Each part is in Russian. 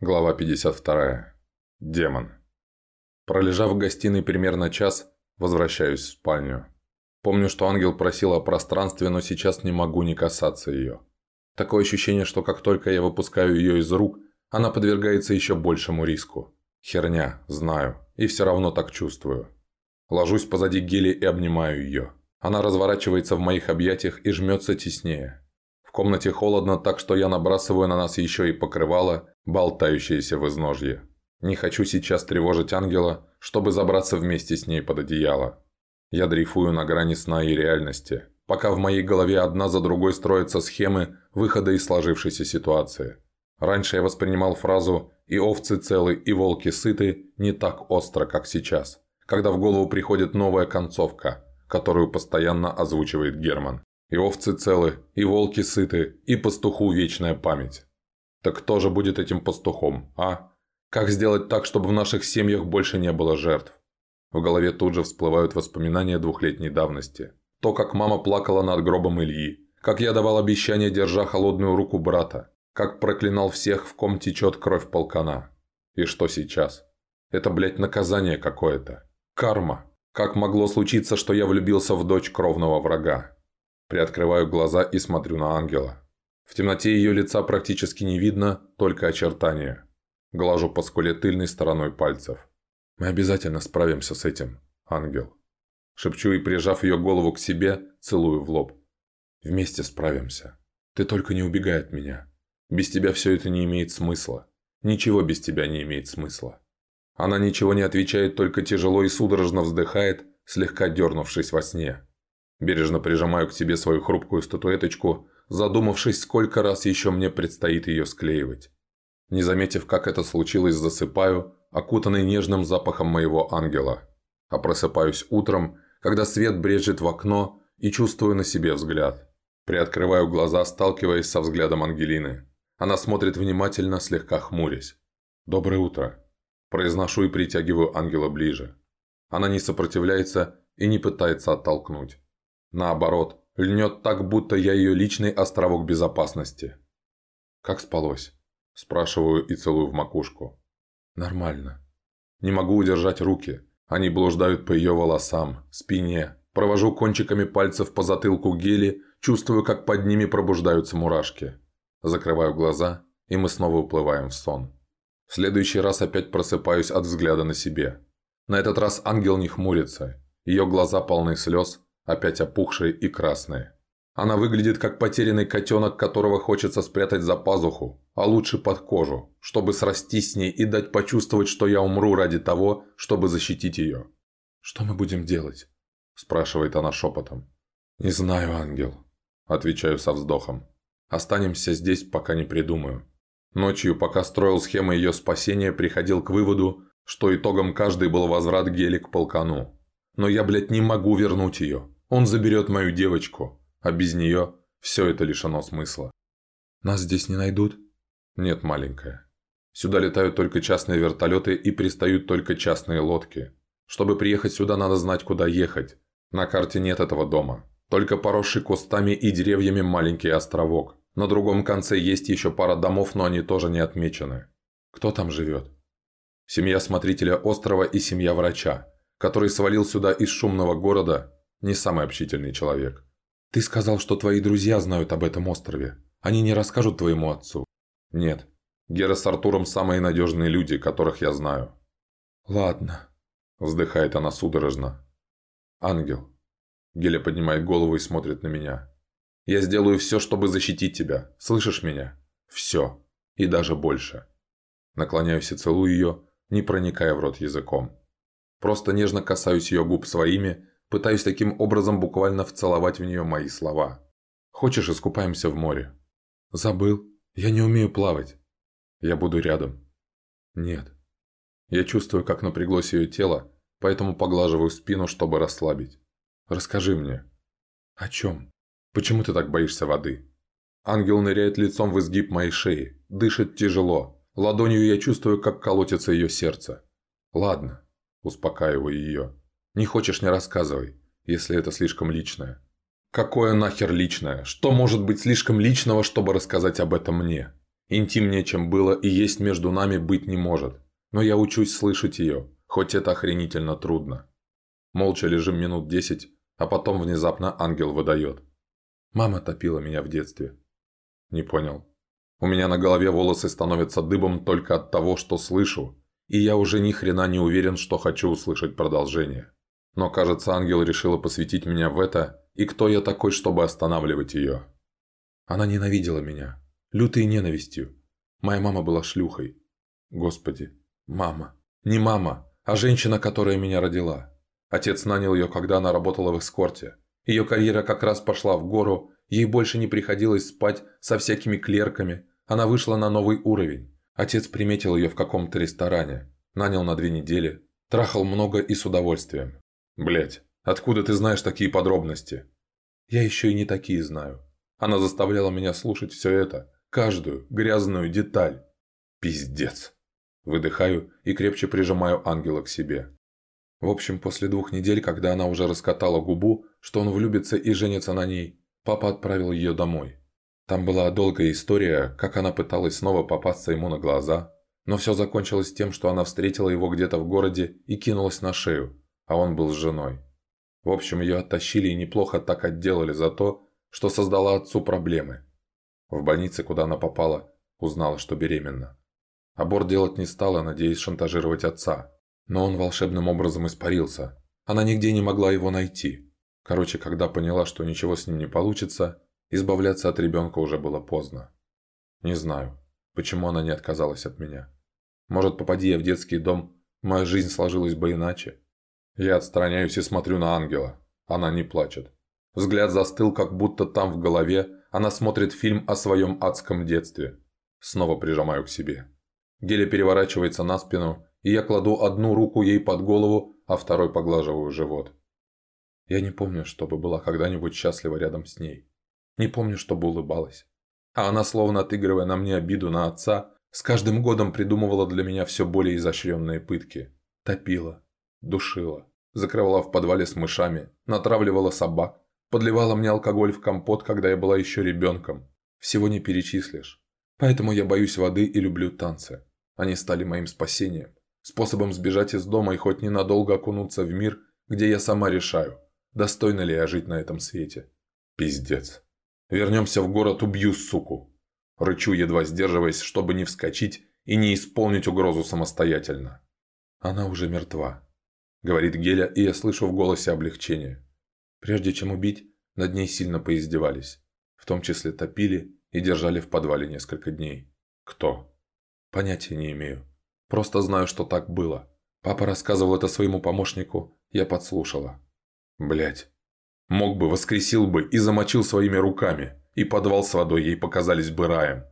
Глава 52. Демон. Пролежав в гостиной примерно час, возвращаюсь в спальню. Помню, что ангел просил о пространстве, но сейчас не могу не касаться ее. Такое ощущение, что как только я выпускаю ее из рук, она подвергается еще большему риску. Херня, знаю, и все равно так чувствую. Ложусь позади Гели и обнимаю ее. Она разворачивается в моих объятиях и жмется теснее комнате холодно, так что я набрасываю на нас еще и покрывало, болтающееся в изножье. Не хочу сейчас тревожить ангела, чтобы забраться вместе с ней под одеяло. Я дрейфую на грани сна и реальности, пока в моей голове одна за другой строятся схемы выхода из сложившейся ситуации. Раньше я воспринимал фразу «и овцы целы, и волки сыты» не так остро, как сейчас, когда в голову приходит новая концовка, которую постоянно озвучивает Герман. И овцы целы, и волки сыты, и пастуху вечная память. Так кто же будет этим пастухом, а? Как сделать так, чтобы в наших семьях больше не было жертв? В голове тут же всплывают воспоминания двухлетней давности. То, как мама плакала над гробом Ильи, как я давал обещание, держа холодную руку брата, как проклинал всех, в ком течет кровь полкана. И что сейчас? Это, блядь, наказание какое-то. Карма. Как могло случиться, что я влюбился в дочь кровного врага? Приоткрываю глаза и смотрю на ангела. В темноте ее лица практически не видно, только очертания. Глажу по скуле тыльной стороной пальцев. «Мы обязательно справимся с этим, ангел». Шепчу и, прижав ее голову к себе, целую в лоб. «Вместе справимся. Ты только не убегай от меня. Без тебя все это не имеет смысла. Ничего без тебя не имеет смысла». Она ничего не отвечает, только тяжело и судорожно вздыхает, слегка дернувшись во сне. Бережно прижимаю к себе свою хрупкую статуэточку, задумавшись, сколько раз еще мне предстоит ее склеивать. Не заметив, как это случилось, засыпаю, окутанный нежным запахом моего ангела. А просыпаюсь утром, когда свет брежет в окно и чувствую на себе взгляд. Приоткрываю глаза, сталкиваясь со взглядом Ангелины. Она смотрит внимательно, слегка хмурясь. «Доброе утро». Произношу и притягиваю ангела ближе. Она не сопротивляется и не пытается оттолкнуть. Наоборот, льнет так, будто я ее личный островок безопасности. «Как спалось?» – спрашиваю и целую в макушку. «Нормально. Не могу удержать руки. Они блуждают по ее волосам, спине. Провожу кончиками пальцев по затылку гели, чувствую, как под ними пробуждаются мурашки. Закрываю глаза, и мы снова уплываем в сон. В следующий раз опять просыпаюсь от взгляда на себе. На этот раз ангел не хмурится. Ее глаза полны слез, опять опухшие и красные. Она выглядит как потерянный котенок, которого хочется спрятать за пазуху, а лучше под кожу, чтобы срастись с ней и дать почувствовать, что я умру ради того, чтобы защитить ее. «Что мы будем делать?» – спрашивает она шепотом. «Не знаю, ангел», – отвечаю со вздохом. «Останемся здесь, пока не придумаю». Ночью, пока строил схемы ее спасения, приходил к выводу, что итогом каждой был возврат Гели к полкану. Но я, блядь, не могу вернуть ее. Он заберет мою девочку, а без нее все это лишено смысла. Нас здесь не найдут? Нет, маленькая. Сюда летают только частные вертолеты и пристают только частные лодки. Чтобы приехать сюда, надо знать, куда ехать. На карте нет этого дома. Только поросший кустами и деревьями маленький островок. На другом конце есть еще пара домов, но они тоже не отмечены. Кто там живет? Семья смотрителя острова и семья врача, который свалил сюда из шумного города не самый общительный человек. Ты сказал, что твои друзья знают об этом острове. Они не расскажут твоему отцу. Нет. Гера с Артуром самые надежные люди, которых я знаю. Ладно. Вздыхает она судорожно. Ангел. Геля поднимает голову и смотрит на меня. Я сделаю все, чтобы защитить тебя. Слышишь меня? Все. И даже больше. Наклоняюсь и целую ее, не проникая в рот языком. Просто нежно касаюсь ее губ своими, Пытаюсь таким образом буквально вцеловать в нее мои слова. «Хочешь, искупаемся в море?» «Забыл. Я не умею плавать». «Я буду рядом». «Нет». Я чувствую, как напряглось ее тело, поэтому поглаживаю спину, чтобы расслабить. «Расскажи мне». «О чем? Почему ты так боишься воды?» Ангел ныряет лицом в изгиб моей шеи, дышит тяжело. Ладонью я чувствую, как колотится ее сердце. «Ладно», – успокаиваю ее. Не хочешь – не рассказывай, если это слишком личное. Какое нахер личное? Что может быть слишком личного, чтобы рассказать об этом мне? Интимнее, чем было и есть между нами, быть не может. Но я учусь слышать ее, хоть это охренительно трудно. Молча лежим минут десять, а потом внезапно ангел выдает. Мама топила меня в детстве. Не понял. У меня на голове волосы становятся дыбом только от того, что слышу, и я уже ни хрена не уверен, что хочу услышать продолжение. Но кажется, ангел решила посвятить меня в это, и кто я такой, чтобы останавливать ее? Она ненавидела меня. Лютой ненавистью. Моя мама была шлюхой. Господи, мама. Не мама, а женщина, которая меня родила. Отец нанял ее, когда она работала в эскорте. Ее карьера как раз пошла в гору, ей больше не приходилось спать со всякими клерками. Она вышла на новый уровень. Отец приметил ее в каком-то ресторане. Нанял на две недели. Трахал много и с удовольствием. Блять, откуда ты знаешь такие подробности? Я еще и не такие знаю. Она заставляла меня слушать все это. Каждую грязную деталь. Пиздец. Выдыхаю и крепче прижимаю ангела к себе. В общем, после двух недель, когда она уже раскатала губу, что он влюбится и женится на ней, папа отправил ее домой. Там была долгая история, как она пыталась снова попасться ему на глаза, но все закончилось тем, что она встретила его где-то в городе и кинулась на шею, а он был с женой. В общем, ее оттащили и неплохо так отделали за то, что создала отцу проблемы. В больнице, куда она попала, узнала, что беременна. Аборт делать не стала, надеясь шантажировать отца. Но он волшебным образом испарился. Она нигде не могла его найти. Короче, когда поняла, что ничего с ним не получится, избавляться от ребенка уже было поздно. Не знаю, почему она не отказалась от меня. Может, попади я в детский дом, моя жизнь сложилась бы иначе. Я отстраняюсь и смотрю на ангела. Она не плачет. Взгляд застыл, как будто там в голове она смотрит фильм о своем адском детстве. Снова прижимаю к себе. Геля переворачивается на спину и я кладу одну руку ей под голову, а второй поглаживаю живот. Я не помню, чтобы была когда-нибудь счастлива рядом с ней. Не помню, чтобы улыбалась. А она, словно отыгрывая на мне обиду на отца, с каждым годом придумывала для меня все более изощренные пытки. Топила, душила, закрывала в подвале с мышами, натравливала собак, подливала мне алкоголь в компот, когда я была еще ребенком. Всего не перечислишь. Поэтому я боюсь воды и люблю танцы. Они стали моим спасением способом сбежать из дома и хоть ненадолго окунуться в мир, где я сама решаю, достойна ли я жить на этом свете. Пиздец. Вернемся в город, убью суку. Рычу, едва сдерживаясь, чтобы не вскочить и не исполнить угрозу самостоятельно. Она уже мертва. Говорит Геля, и я слышу в голосе облегчение. Прежде чем убить, над ней сильно поиздевались. В том числе топили и держали в подвале несколько дней. Кто? Понятия не имею. Просто знаю, что так было. Папа рассказывал это своему помощнику, я подслушала. Блять. Мог бы, воскресил бы и замочил своими руками, и подвал с водой ей показались бы раем.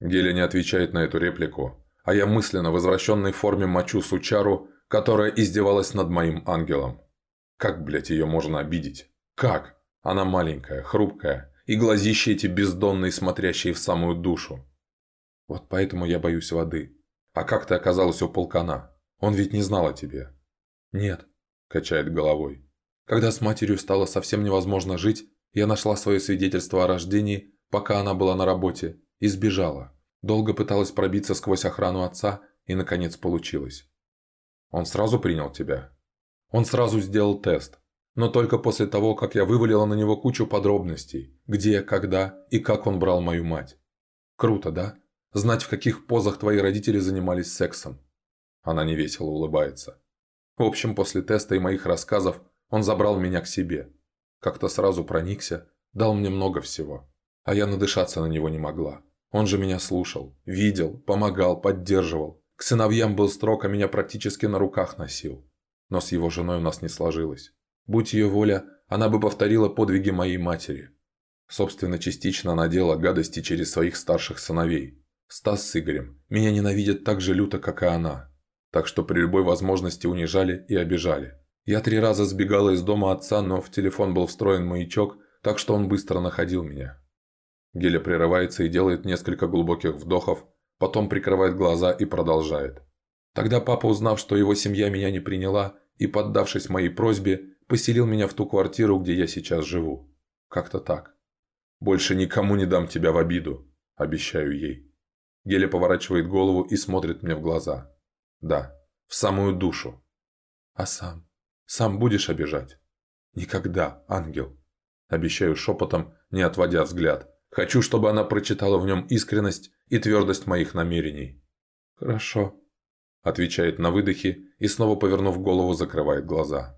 Геля не отвечает на эту реплику, а я мысленно возвращенной форме мочу сучару, которая издевалась над моим ангелом. Как, блять, ее можно обидеть? Как? Она маленькая, хрупкая, и глазища эти бездонные, смотрящие в самую душу. Вот поэтому я боюсь воды. «А как ты оказалась у полкана? Он ведь не знал о тебе». «Нет», – качает головой. «Когда с матерью стало совсем невозможно жить, я нашла свое свидетельство о рождении, пока она была на работе, и сбежала. Долго пыталась пробиться сквозь охрану отца, и, наконец, получилось». «Он сразу принял тебя?» «Он сразу сделал тест, но только после того, как я вывалила на него кучу подробностей, где, когда и как он брал мою мать. Круто, да?» Знать, в каких позах твои родители занимались сексом. Она невесело улыбается. В общем, после теста и моих рассказов он забрал меня к себе. Как-то сразу проникся, дал мне много всего. А я надышаться на него не могла. Он же меня слушал, видел, помогал, поддерживал. К сыновьям был строг, а меня практически на руках носил. Но с его женой у нас не сложилось. Будь ее воля, она бы повторила подвиги моей матери. Собственно, частично она делала гадости через своих старших сыновей. Стас с Игорем меня ненавидят так же люто, как и она. Так что при любой возможности унижали и обижали. Я три раза сбегала из дома отца, но в телефон был встроен маячок, так что он быстро находил меня. Геля прерывается и делает несколько глубоких вдохов, потом прикрывает глаза и продолжает. Тогда папа, узнав, что его семья меня не приняла, и, поддавшись моей просьбе, поселил меня в ту квартиру, где я сейчас живу. Как-то так. Больше никому не дам тебя в обиду, обещаю ей. Геля поворачивает голову и смотрит мне в глаза. Да, в самую душу. А сам? Сам будешь обижать? Никогда, ангел. Обещаю шепотом, не отводя взгляд. Хочу, чтобы она прочитала в нем искренность и твердость моих намерений. «Хорошо», – отвечает на выдохе и снова, повернув голову, закрывает глаза.